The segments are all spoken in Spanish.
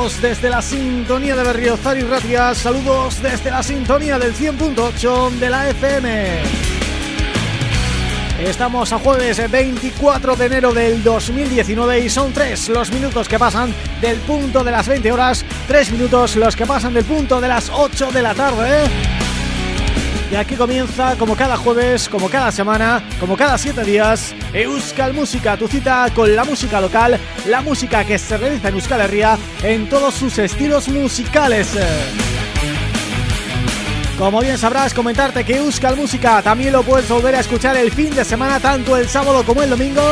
Desde la sintonía de Berriozar y Ratia, saludos desde la sintonía del 100.8 de la FM. Estamos a jueves 24 de enero del 2019 y son tres los minutos que pasan del punto de las 20 horas, tres minutos los que pasan del punto de las 8 de la tarde. Y aquí comienza, como cada jueves, como cada semana, como cada siete días, Euskal Música, tu cita con la música local, la música que se realiza en Euskal Herria en todos sus estilos musicales. Como bien sabrás, comentarte que Euskal Música también lo puedes volver a escuchar el fin de semana, tanto el sábado como el domingo,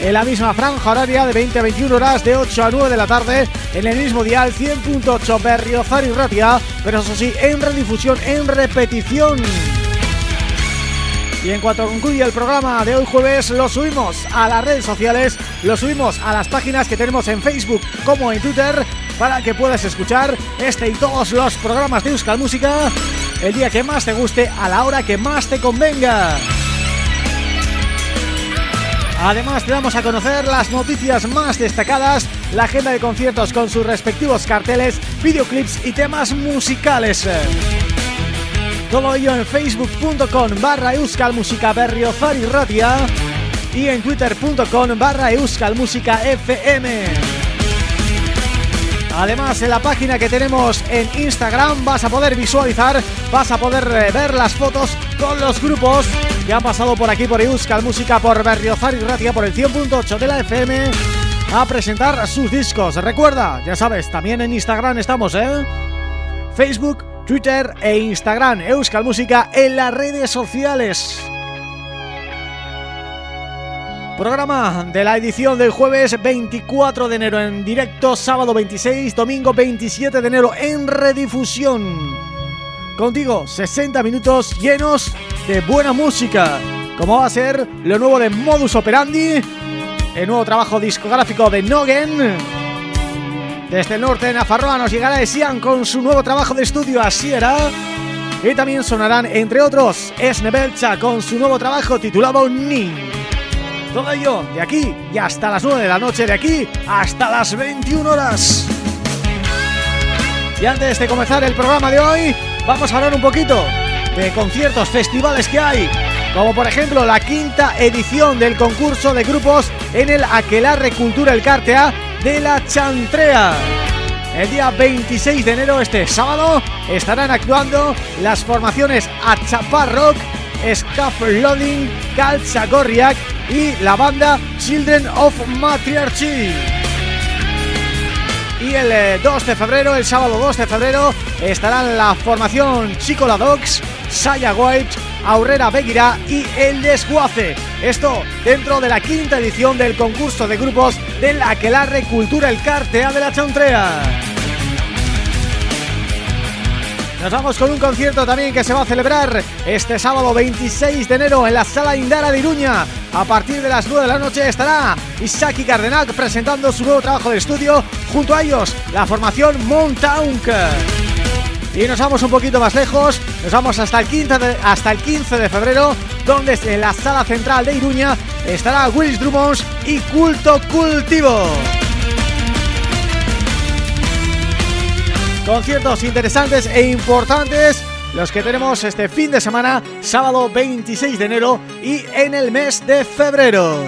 en la misma franja horaria de 20 a 21 horas, de 8 a 9 de la tarde, en el mismo dial 100.8 Berriozar y Ratia, pero eso sí, en redifusión, en repetición. Y en cuanto concluye el programa de hoy jueves, lo subimos a las redes sociales, lo subimos a las páginas que tenemos en Facebook como en Twitter, para que puedas escuchar este y todos los programas de Euskal Música el día que más te guste, a la hora que más te convenga. Además te damos a conocer las noticias más destacadas, la agenda de conciertos con sus respectivos carteles, videoclips y temas musicales. Todo ello en facebook.com barra euskalmusica berriozar y ratia y en twitter.com barra euskalmusica fm. Además, en la página que tenemos en Instagram vas a poder visualizar, vas a poder eh, ver las fotos con los grupos que han pasado por aquí por Euskal Música, por Berriozar y Ratia, por el 100.8 de la FM a presentar sus discos. Recuerda, ya sabes, también en Instagram estamos, ¿eh? Facebook, Twitter e Instagram Euskal Música en las redes sociales. Programa de la edición del jueves 24 de enero en directo, sábado 26, domingo 27 de enero en redifusión. Contigo, 60 minutos llenos de buena música, como va a ser lo nuevo de Modus Operandi, el nuevo trabajo discográfico de Nogen, desde el norte de Nafarroa nos llegará Sian con su nuevo trabajo de estudio Asiera y también sonarán, entre otros, Esnebelcha con su nuevo trabajo titulado Nin. Todo ello de aquí y hasta las 9 de la noche, de aquí hasta las 21 horas. Y antes de comenzar el programa de hoy, vamos a hablar un poquito de conciertos, festivales que hay, como por ejemplo la quinta edición del concurso de grupos en el Aquelarre Cultura El Cartea de la Chantrea. El día 26 de enero, este sábado, estarán actuando las formaciones Achapar Rock, Scaffolding, Calzagorriak y la banda Children of Matriarchy. Y el 2 eh, de febrero, el sábado 2 de febrero, estarán la formación Chicola Dogs, Saya White, Aurrera Beguira y El Desguace. Esto dentro de la quinta edición del concurso de grupos del Aquelarre Cultura El Cartea de la Chantrea. Nos vamos con un concierto también que se va a celebrar este sábado 26 de enero en la Sala Indara de Iruña. A partir de las 9 de la noche estará Isaki Cardenac presentando su nuevo trabajo de estudio. Junto a ellos, la formación Montaunk. Y nos vamos un poquito más lejos, nos vamos hasta el 15 de, hasta el 15 de febrero, donde en la Sala Central de Iruña estará Willis Drummonds y Culto Cultivo. Conciertos interesantes e importantes los que tenemos este fin de semana, sábado 26 de enero y en el mes de febrero.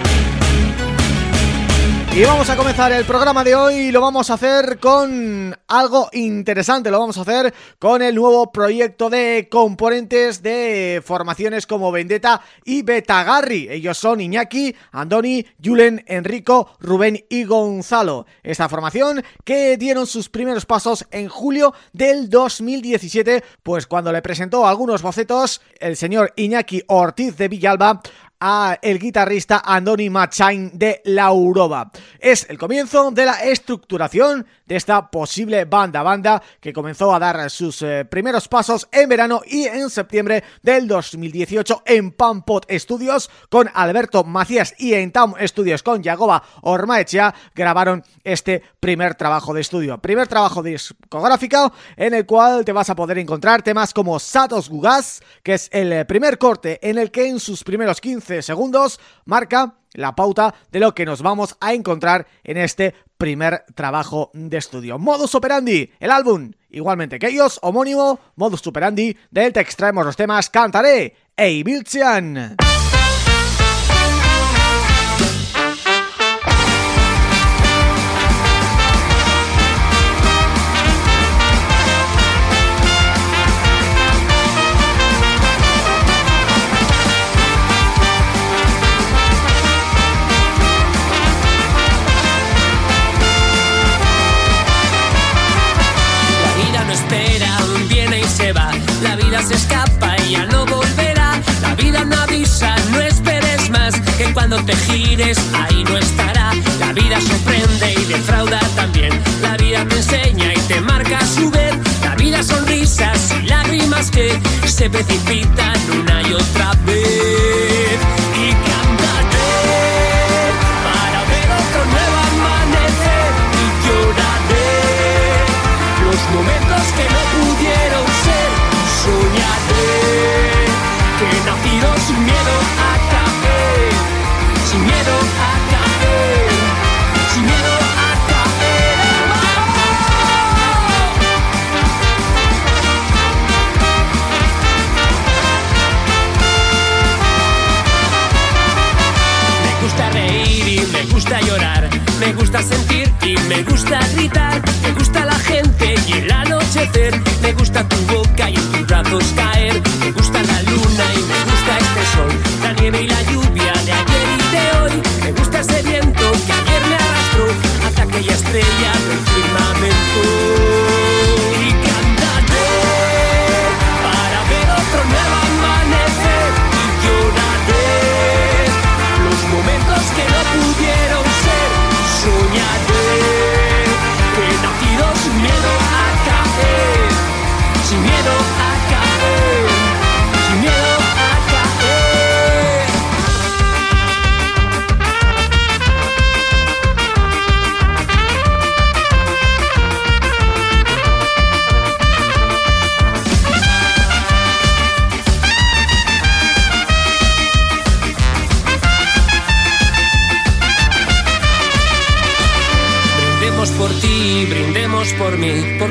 Y vamos a comenzar el programa de hoy lo vamos a hacer con algo interesante, lo vamos a hacer con el nuevo proyecto de componentes de formaciones como Vendetta y Betagarri. Ellos son Iñaki, Andoni, Julen, Enrico, Rubén y Gonzalo. Esta formación que dieron sus primeros pasos en julio del 2017, pues cuando le presentó algunos bocetos el señor Iñaki Ortiz de Villalba a el guitarrista Andoni Machain de Lauroba. Es el comienzo de la estructuración de esta posible banda-banda que comenzó a dar sus eh, primeros pasos en verano y en septiembre del 2018 en Pampot Studios con Alberto Macías y en Town Studios con Yagoba Ormaechea grabaron este primer trabajo de estudio. Primer trabajo discográfico en el cual te vas a poder encontrar temas como Satos Gugas, que es el primer corte en el que en sus primeros 15 segundos marca la pauta de lo que nos vamos a encontrar en este primer trabajo de estudio. Modus Operandi, el álbum, igualmente que ellos, homónimo, Modus Operandi, del te extraemos los temas Cantaré e Se escapa y ya no volverá. La vida no avisa, no esperes más, que cuando te gires ahí no estará. La vida sorprende y defrauda también. La vida te enseña y te marca su vez. La vida sonrisas y lágrimas que se precipitan una y otra vez. Sin miedo a caer, sin miedo a caer. Me gusta reír y me gusta llorar, me gusta sentir y me gusta gritar, me gusta la gente y el anochecer, me gusta tu boca y tus brazos caer,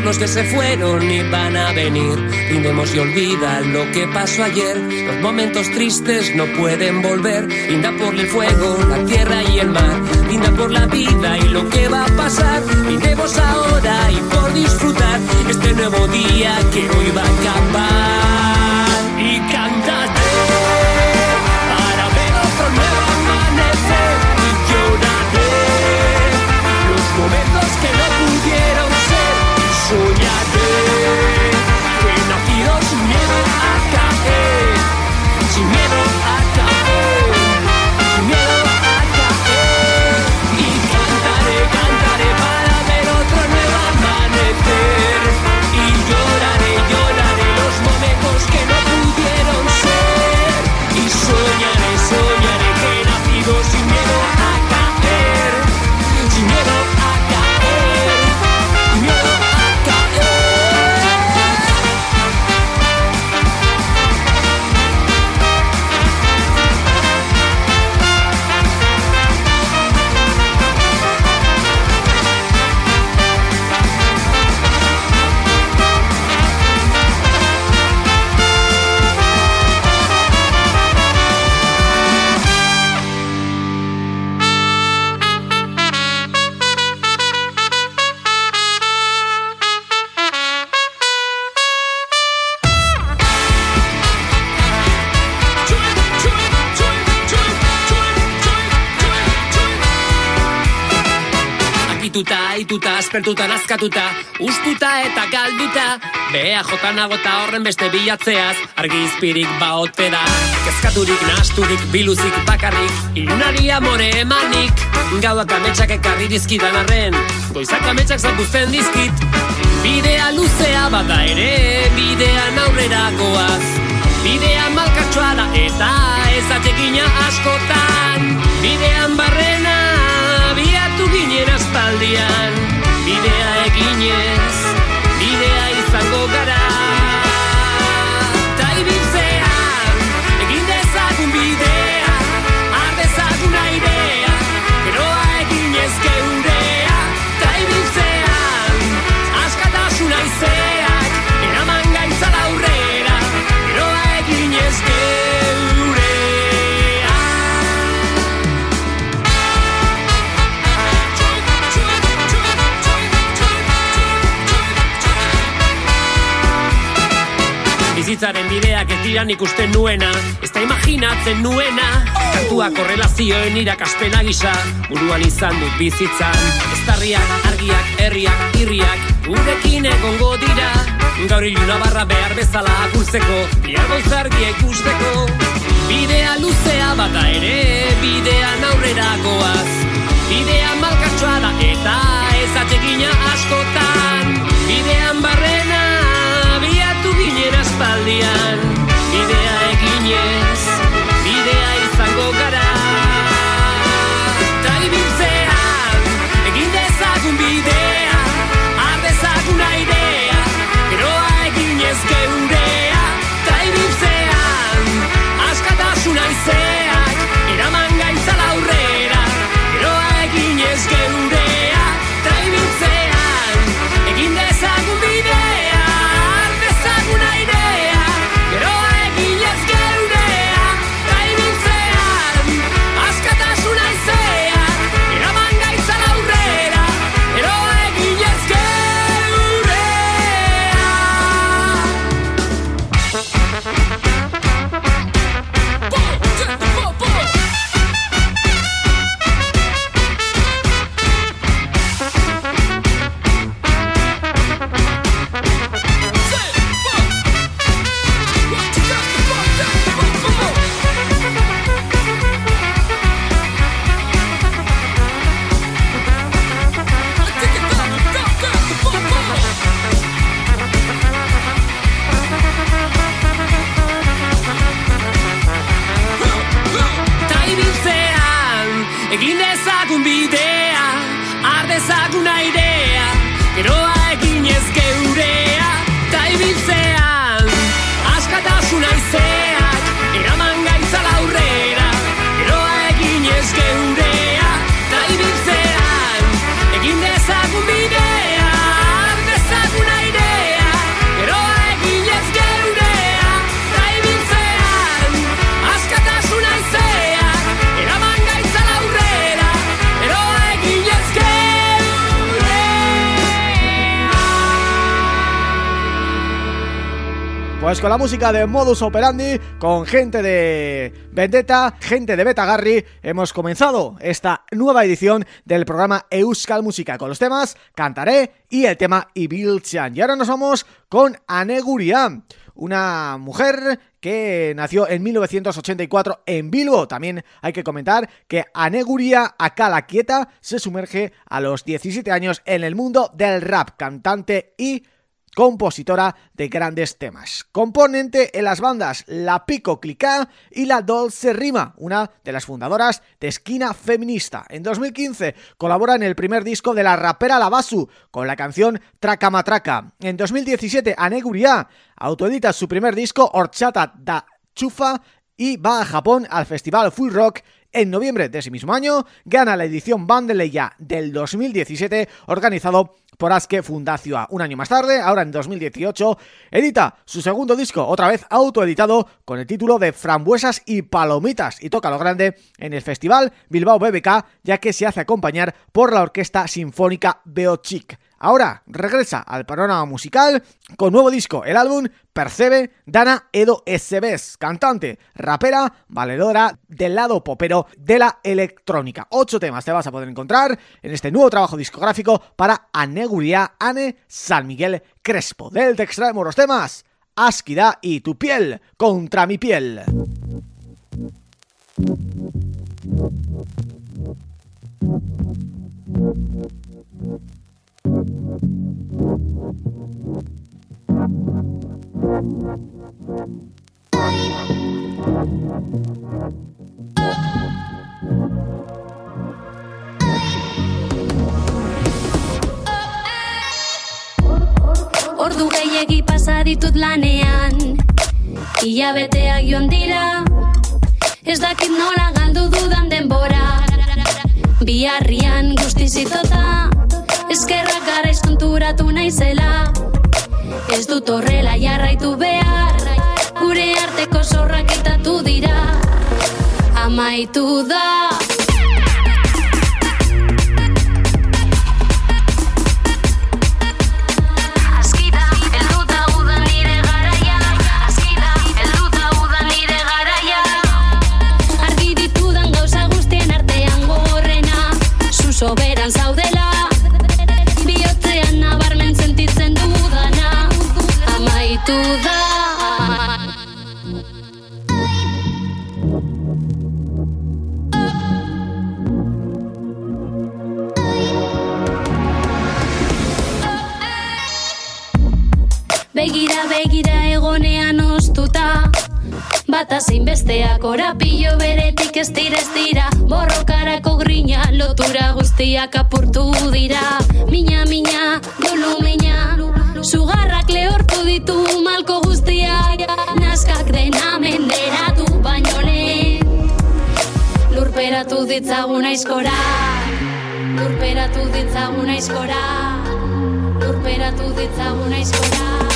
los que se fueron y van a venir. Brindemos y olvida lo que pasó ayer. Los momentos tristes no pueden volver. Brinda por el fuego, la tierra y el mar. Brinda por la vida y lo que va a pasar. Brindemos ahora y por disfrutar este nuevo día que hoy va a acabar. Aspertuta, nazkatuta, ustuta eta galduta. Bea jota nagota horren beste bilatzeaz, argizpirik baote da. Kezkaturik, nahasturik, biluzik, bakarrik, ilunari amore emanik. Gauak ametsak ekarri dizkidan arren, goizak ametsak zapuzten dizkit. Bidea luzea bada ere, bidean aurrera goaz. Bidea malkatxoa da eta ez atekina askotan. Bidean barrena biatu ginen aspaldian Bidea eginez, bidea izango gara Bizitzaren bideak ez dira nik uste nuena. Ez da imaginatzen nuena. Kantua korrelazioen irakaspena gisa. Buruan izan dut bizitzan. Eztarriak, argiak, herriak, irriak Gurekin egongo dira. Gaur iluna barra behar bezala agurtzeko Bihar gauzargia ikusteko Bidea luzea bata ere Bidean aurrera goaz. Bidea malkatxoa da eta ez atsegina askotan. Bidean ginen aspaldian Bidea eginez, bidea izango gara Pues con la música de Modus Operandi, con gente de Vendetta, gente de Betagarri, hemos comenzado esta nueva edición del programa Euskal Música con los temas Cantaré y el tema Ibilchan. Y ahora nos vamos con Aneguria, una mujer que nació en 1984 en Bilbo. También hay que comentar que Aneguria Akala Quieta se sumerge a los 17 años en el mundo del rap, cantante y compositora de grandes temas. Componente en las bandas La Pico Clicá y La Dolce Rima, una de las fundadoras de Esquina Feminista. En 2015 colabora en el primer disco de la rapera Lavasu con la canción Traca Matraca. En 2017 Aneguria autoedita su primer disco Orchata da Chufa y va a Japón al festival Full Rock en noviembre de ese mismo año gana la edición Bandeleya del 2017 organizado por Aske Fundación. Un año más tarde, ahora en 2018, edita su segundo disco, otra vez autoeditado, con el título de Frambuesas y Palomitas y toca lo grande en el festival Bilbao BBK, ya que se hace acompañar por la Orquesta Sinfónica Beochic. Ahora regresa al panorama musical con nuevo disco, el álbum Percebe Dana Edo SBs, cantante, rapera, valedora del lado popero de la electrónica. Ocho temas te vas a poder encontrar en este nuevo trabajo discográfico para Aneguria Ane San Miguel Crespo. Del te extraemos los temas Asquida y Tu piel contra mi piel. Ordu gehiegi pasa ditut lanean Ia beteak joan dira. Ez dakit nola galdu dudan denbora Biarrian guztizitota Eskerrak gara konturatu naizela. Ez dut horrela jarraitu behar. Gure arteko zorrak dira. Amaitu da bata zein besteak orapillo beretik ez dira ez dira. Borrokarako grina lotura guztiak apurtu dira. Mina mina dolu mina. Sugarrak lehortu ditu malko guztiak. Naskak dena menderatu baino lurperatu ditzagun aizkora. Lurperatu ditzagun aizkora. Lurperatu ditzagun aizkora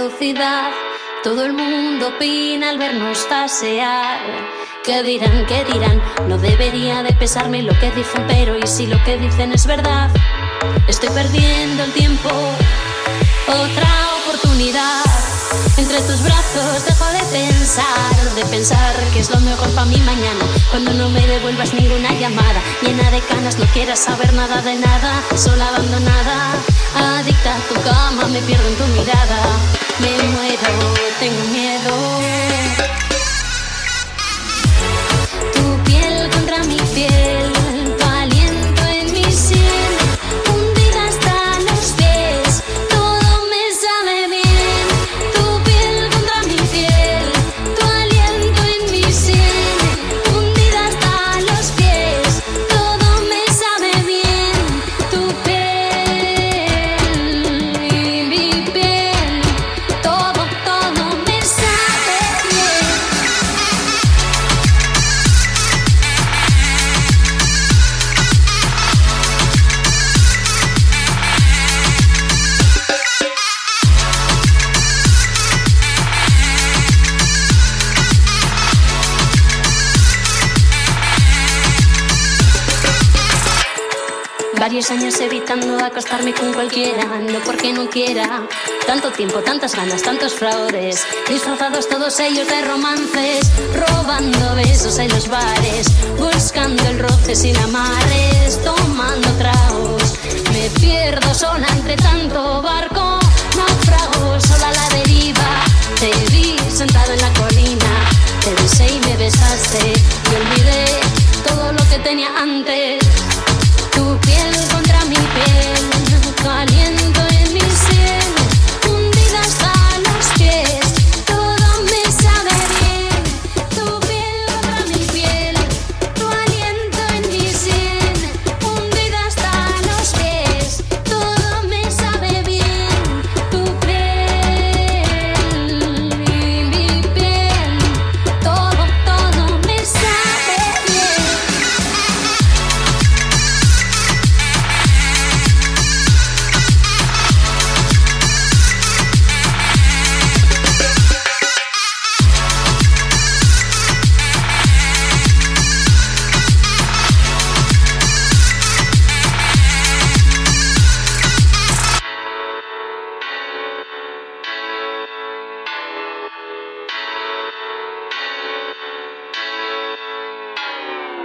caducidad. Todo el mundo opina al vernos pasear. ¿Qué dirán? ¿Qué dirán? No debería de pesarme lo que dicen, pero ¿y si lo que dicen es verdad? Estoy perdiendo el tiempo, otra oportunidad. Entre pensar que es lo mejor para mi mañana. Cuando no me devuelvas ninguna llamada, llena de canas, no quieras saber nada de nada, sola abandonada, adicta a tu cama, me pierdo en tu mirada. Me muero, tengo miedo. años tiempo, tantas ganas, tantos fraudes, disfrazados todos ellos de romances, robando besos en los bares, buscando el roce sin amarres, tomando tragos. Me pierdo sola entre tanto barco, naufrago sola a la deriva. Te vi sentado en la colina, te besé y me besaste, y olvidé todo lo que tenía antes. Tu piel contra mi piel, caliento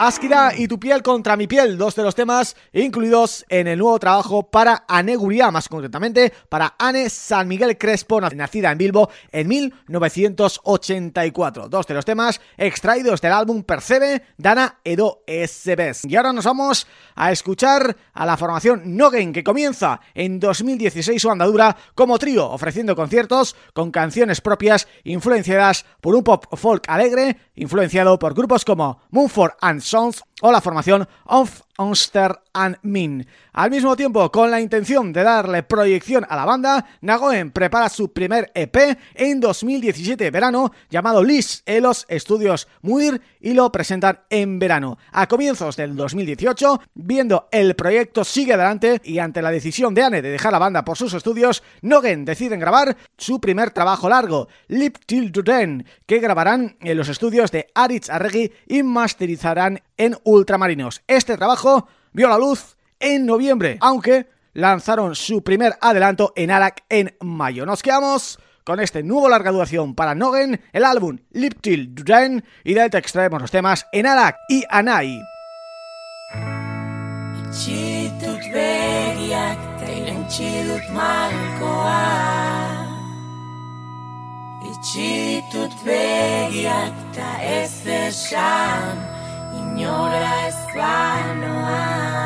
Askira y tu piel contra mi piel, dos de los temas incluidos en el nuevo trabajo para Aneguría, más concretamente para Anne San Miguel Crespo, nacida en Bilbo en 1984. Dos de los temas extraídos del álbum Percebe, Dana Edo SBS. Y ahora nos vamos a escuchar a la formación Nogen, que comienza en 2016 su andadura como trío, ofreciendo conciertos con canciones propias influenciadas por un pop folk alegre, influenciado por grupos como Moonford and songs o la formación Of Unster and Min. Al mismo tiempo, con la intención de darle proyección a la banda, Nagoen prepara su primer EP en 2017 verano, llamado Liz en los estudios Muir y lo presentan en verano. A comienzos del 2018, viendo el proyecto sigue adelante y ante la decisión de Anne de dejar la banda por sus estudios, Nogen deciden grabar su primer trabajo largo, Lip Till Then, que grabarán en los estudios de Aritz Arregui y masterizarán en Ultramarinos. Este trabajo vio la luz en noviembre, aunque lanzaron su primer adelanto en Arak en mayo. Nos quedamos con este nuevo larga duración para Nogen, el álbum Liptil Duran, y de ahí te extraemos los temas en Arak y Anai. Banoa.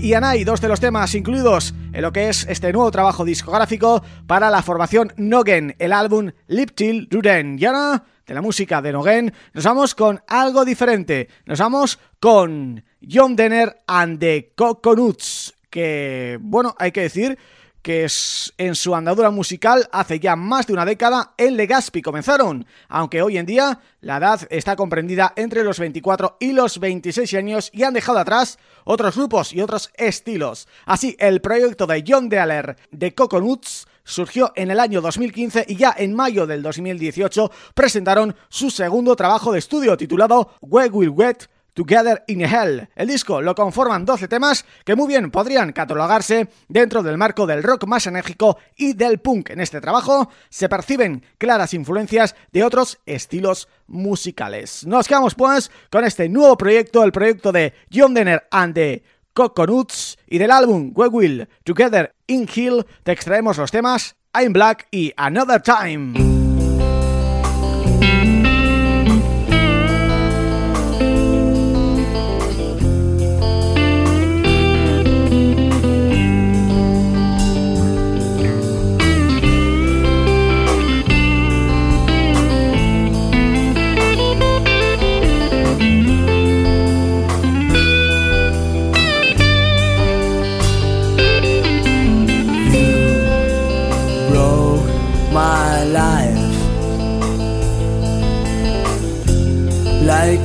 Y Anai, dos de los temas incluidos en lo que es este nuevo trabajo discográfico para la formación Nogen, el álbum Liptil Ruden. Y ahora, de la música de Nogen, nos vamos con algo diferente. Nos vamos con John Denner and the Coconuts, que, bueno, hay que decir que es en su andadura musical hace ya más de una década en Legazpi comenzaron, aunque hoy en día la edad está comprendida entre los 24 y los 26 años y han dejado atrás otros grupos y otros estilos. Así, el proyecto de John Dealer de Coconuts surgió en el año 2015 y ya en mayo del 2018 presentaron su segundo trabajo de estudio titulado We Will Wet Together in Hell. El disco lo conforman 12 temas que muy bien podrían catalogarse dentro del marco del rock más enérgico y del punk. En este trabajo se perciben claras influencias de otros estilos musicales. Nos quedamos pues con este nuevo proyecto, el proyecto de John Denner and the Coconuts y del álbum We Will Together in Hell te extraemos los temas I'm Black y Another Time.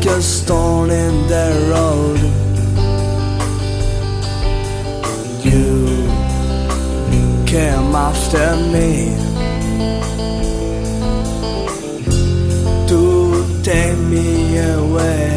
Like a stone in the road. You came after me to take me away.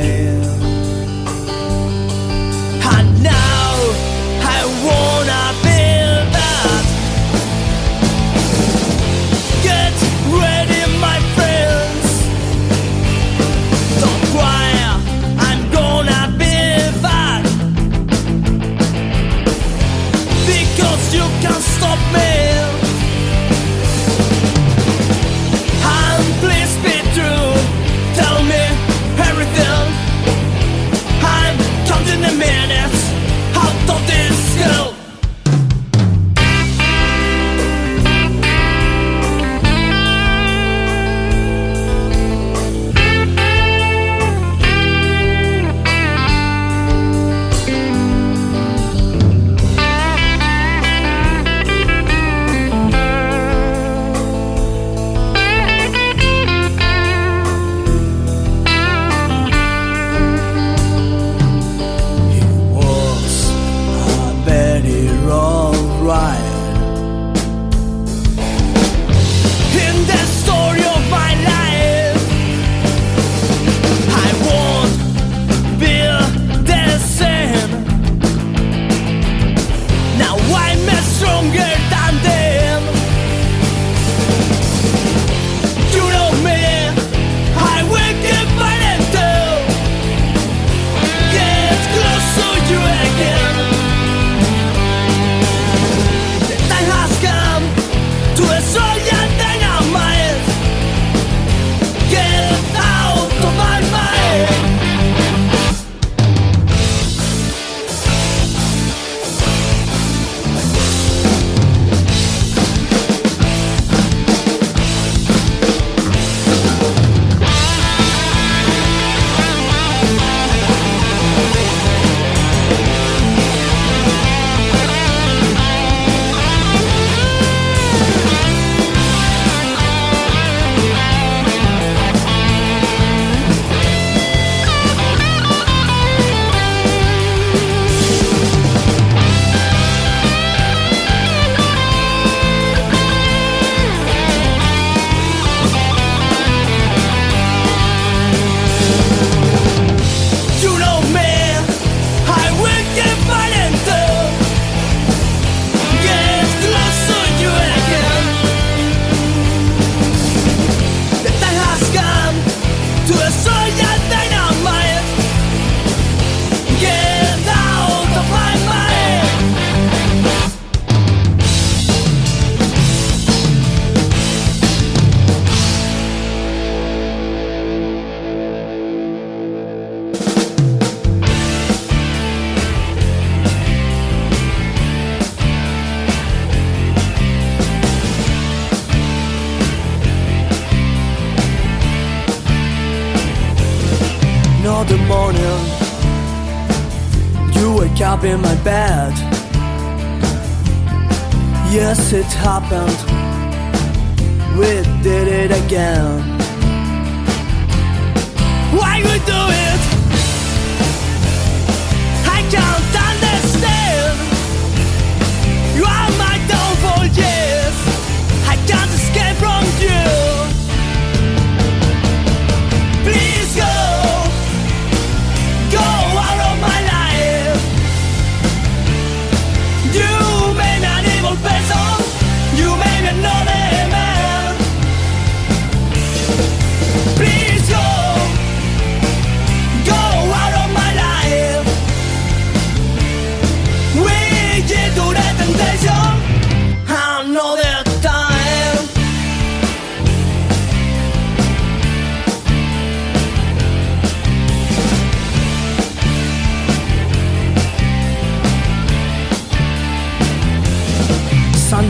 found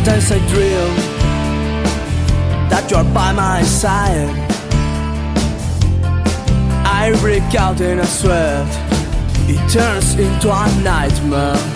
sometimes I dream that you're by my side. I break out in a sweat, it turns into a nightmare.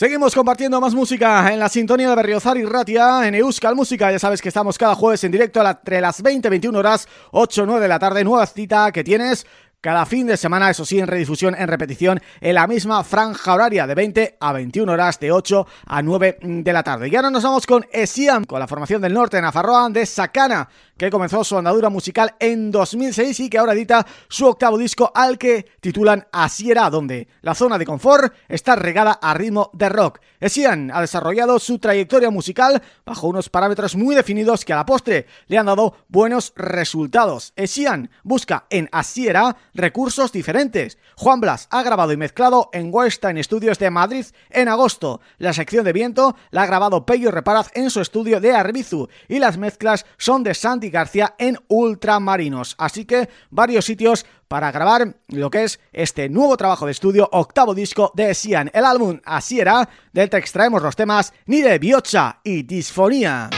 Seguimos compartiendo más música en la sintonía de Berriozar y Ratia en Euskal Música. Ya sabes que estamos cada jueves en directo entre las 20 y 21 horas, 8 9 de la tarde. Nueva cita que tienes cada fin de semana, eso sí, en redifusión, en repetición, en la misma franja horaria de 20 a 21 horas, de 8 a 9 de la tarde. Y ahora nos vamos con Esiam, con la formación del norte en Afarroa de Sacana, que comenzó su andadura musical en 2006 y que ahora edita su octavo disco al que titulan Asiera, donde la zona de confort está regada a ritmo de rock. Esian ha desarrollado su trayectoria musical bajo unos parámetros muy definidos que a la postre le han dado buenos resultados. Esian busca en Asiera recursos diferentes. Juan Blas ha grabado y mezclado en Western Studios de Madrid en agosto. La sección de viento la ha grabado Pello Reparaz en su estudio de Arbizu y las mezclas son de García en Ultramarinos. Así que varios sitios para grabar lo que es este nuevo trabajo de estudio, octavo disco de Sian. El álbum Así era, del que extraemos los temas Ni de Biocha y Disfonía.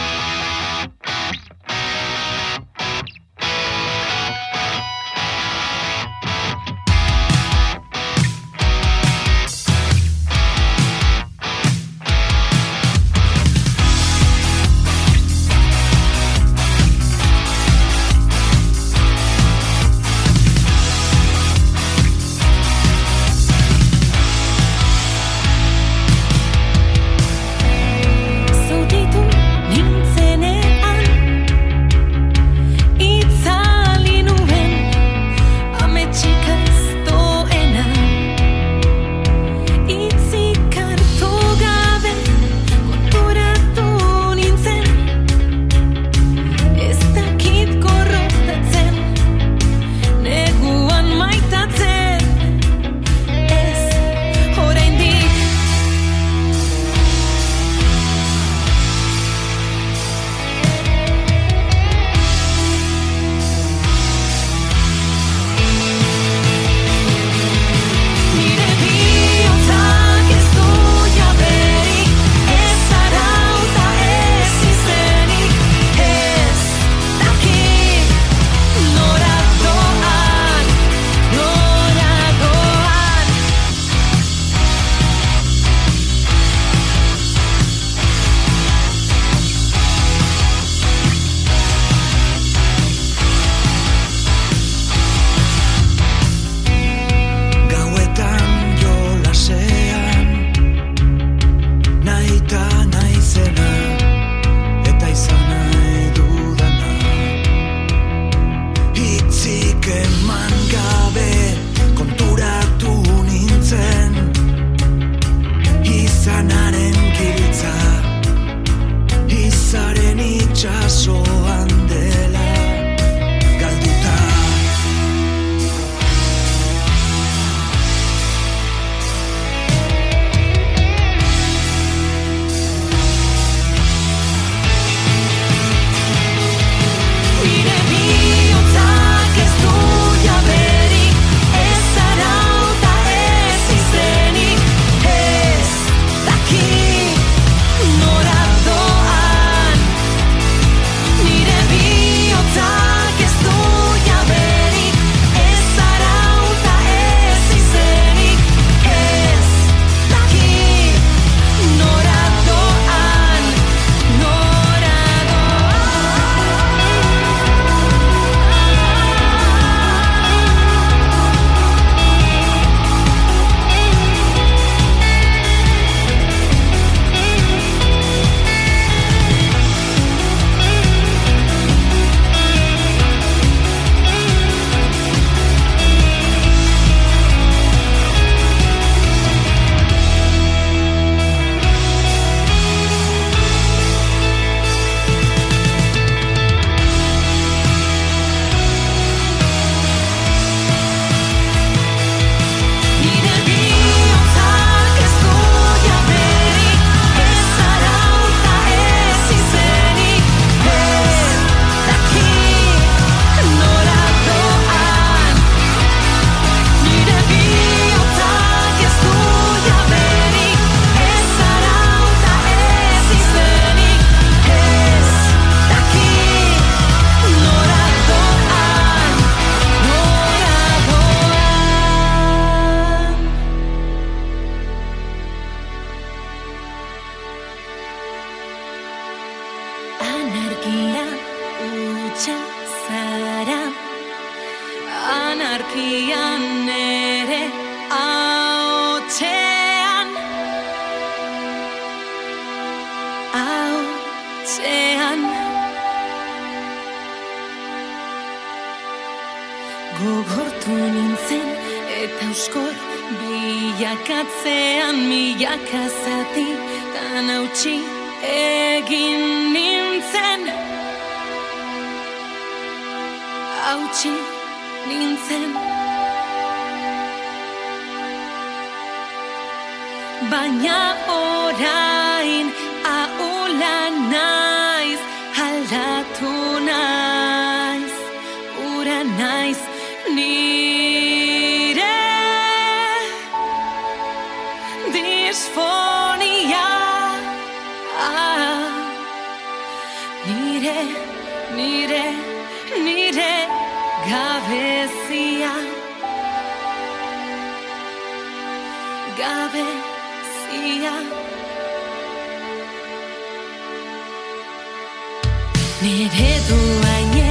Nire duaine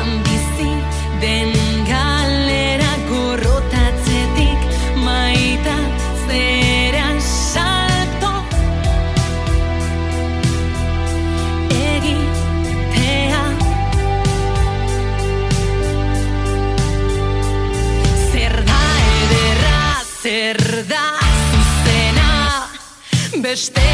ambizi den galera gorrotatzetik maita zera salto. Egitea. Zer da ederra, zer da zuzena Beste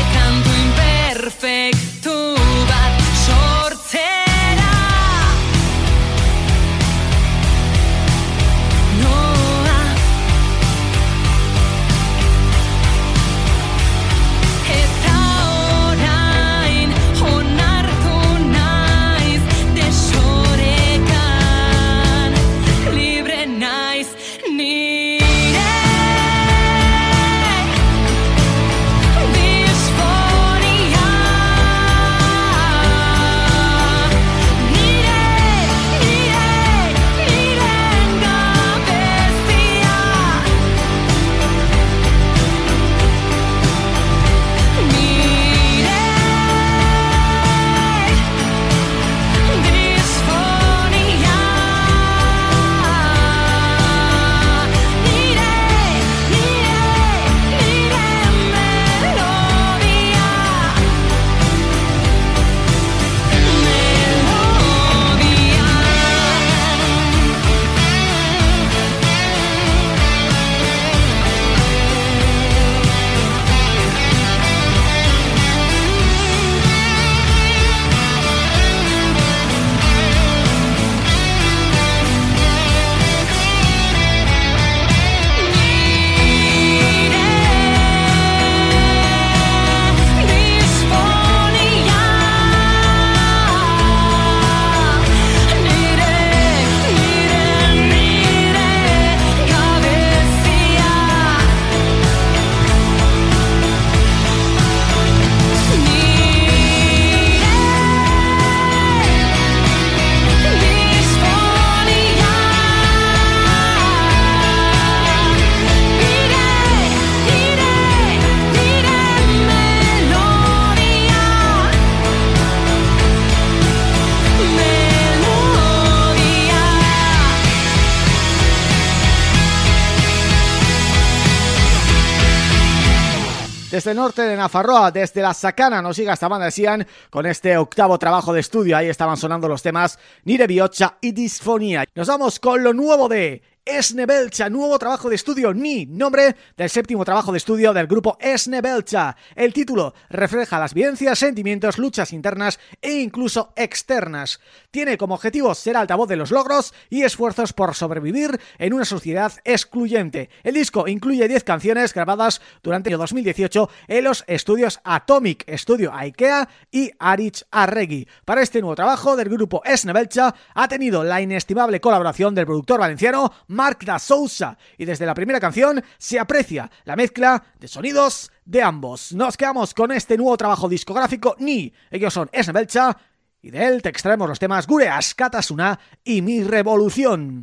El norte de Nafarroa, desde la Sacana, nos sigue esta banda de Sian con este octavo trabajo de estudio. Ahí estaban sonando los temas Nire Biocha y Disfonía. Nos vamos con lo nuevo de Esne Belcha, nuevo trabajo de estudio Ni, nombre del séptimo trabajo de estudio del grupo Esne Belcha. El título refleja las vivencias, sentimientos, luchas internas e incluso externas. Tiene como objetivo ser altavoz de los logros y esfuerzos por sobrevivir en una sociedad excluyente. El disco incluye 10 canciones grabadas durante el 2018 en los estudios Atomic, Estudio Ikea y Arich Arregui. Para este nuevo trabajo del grupo Esne Belcha ha tenido la inestimable colaboración del productor valenciano Marc da Sousa y desde la primera canción se aprecia la mezcla de sonidos de ambos. Nos quedamos con este nuevo trabajo discográfico Ni, ellos son Esne Belcha y de él te extraemos los temas Gureas, Katasuna y Mi Revolución.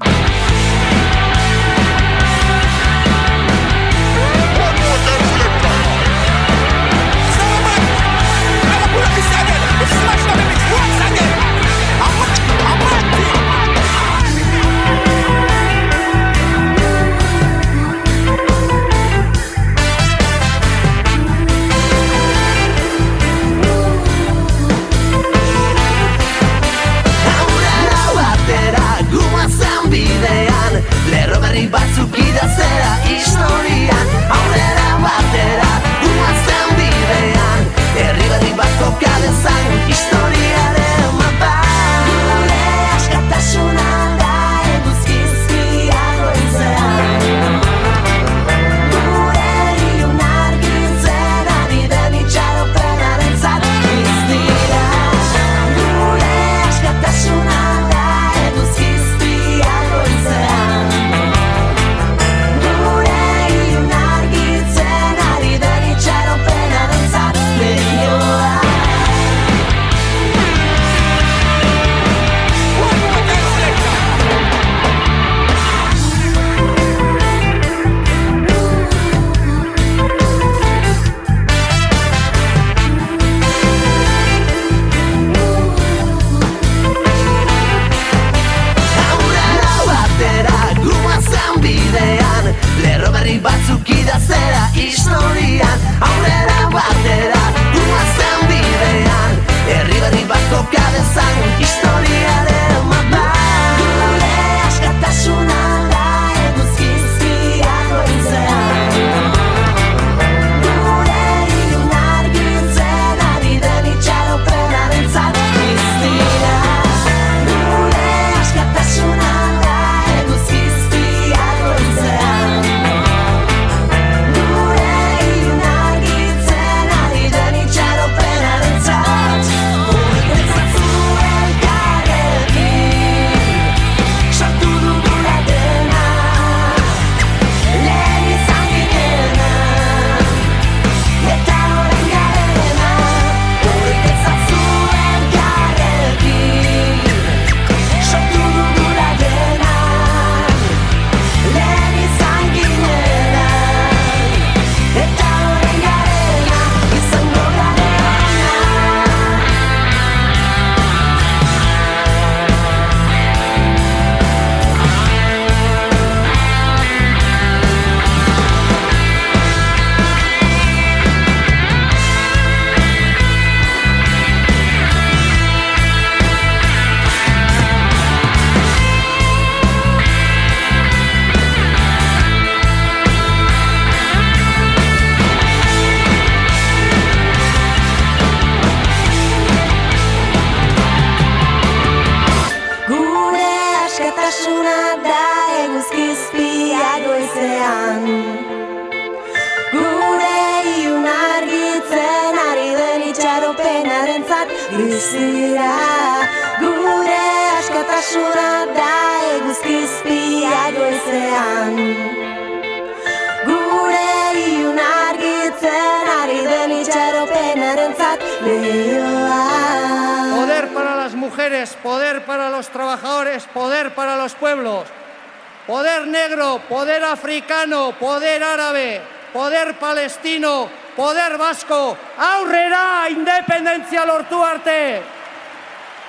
Africano, poder árabe, poder palestino, poder vasco. Aurrera independentzia lortu arte.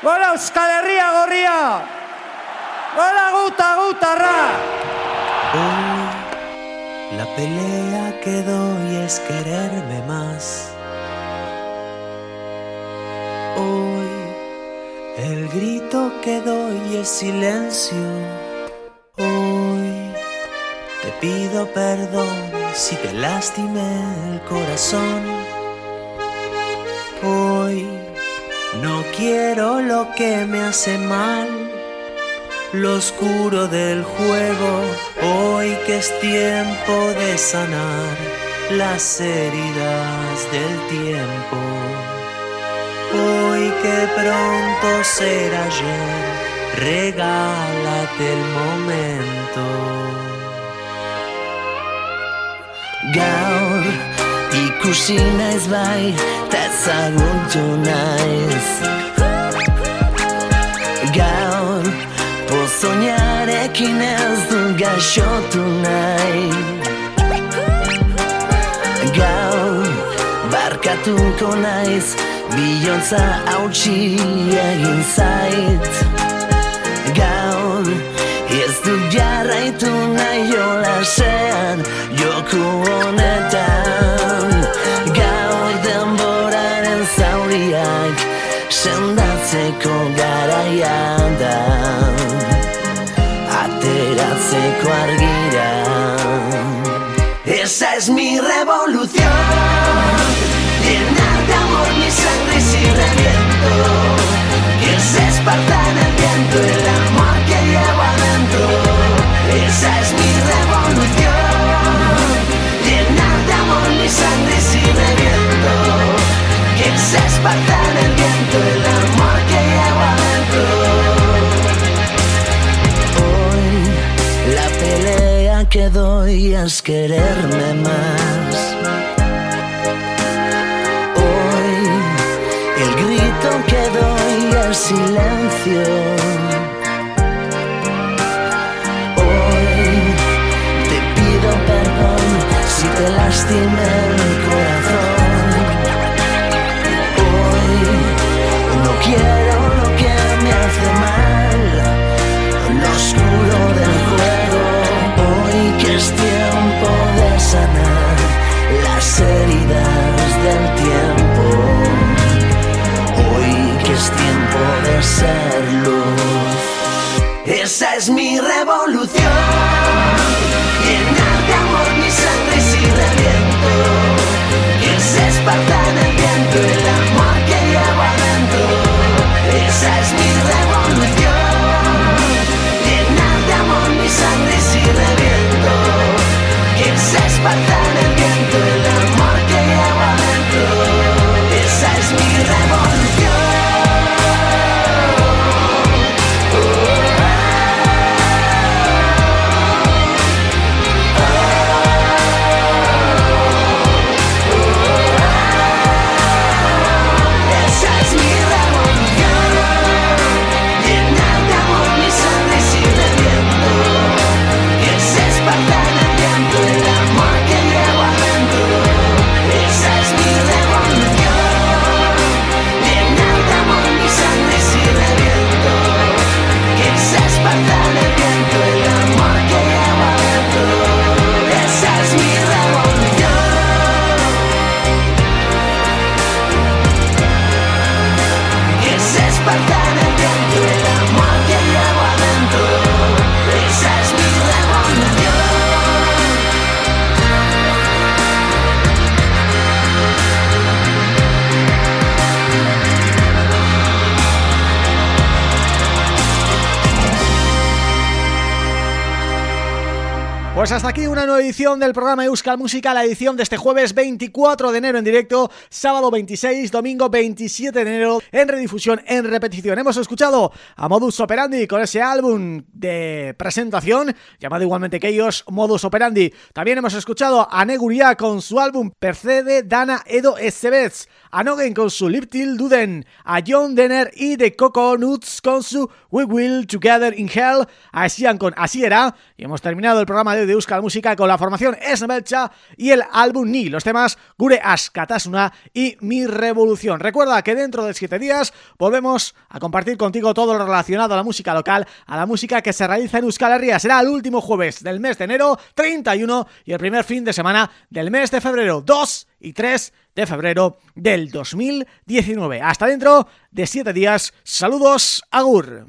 Gola Euskal Herria gorria. Gola guta gutarra. Hoy la pelea que doy es quererme más. Hoy el grito que doy es silencio. Perdón si te lastimé el corazón. Hoy no quiero lo que me hace mal lo oscuro del juego, hoy que es tiempo de sanar las heridas del tiempo. Hoy que pronto será ayer, regálate el momento. Gaur, ikusi naiz bai, ta ezagutu naiz. Gaur, pozoñarekin ez du gaixotu nahi Gaur, barkatuko naiz Bilontza hautsi egin zait Gaur, ez du jarraitu nahi jolasean Joku honetan Gaur denboraren zauriak sendatzeko garaian da Ateratzeko argira Esa es mi revolución. Llenar de amor mi sangre si reviento Que se esparta en el viento el amor que llevo adentro. Esa es sangre si reviento Que se esparta en el viento el amor que llevo adentro Hoy la pelea que doy es quererme más. Hoy el grito que doy es silencio Pues hasta aquí una nueva edición del programa Euskal Música, la edición de este jueves 24 de enero en directo, sábado 26, domingo 27 de enero en redifusión, en repetición. Hemos escuchado a Modus Operandi con ese álbum de presentación llamado igualmente que ellos Modus Operandi. También hemos escuchado a Neguria con su álbum Percede Dana Edo Estevez a Nogen con su Liptil Duden, a John Denner y The Coconuts con su We Will Together in Hell, a Sian con Así era, y hemos terminado el programa de hoy de Euskal Música con la formación Esnebelcha y el álbum Ni, los temas Gure Askatasuna y Mi Revolución. Recuerda que dentro de siete días volvemos a compartir contigo todo lo relacionado a la música local, a la música que se realiza en Euskal Herria. Será el último jueves del mes de enero, 31, y el primer fin de semana del mes de febrero, 2 y 3 de febrero del 2019. Hasta dentro de siete días. Saludos, Agur.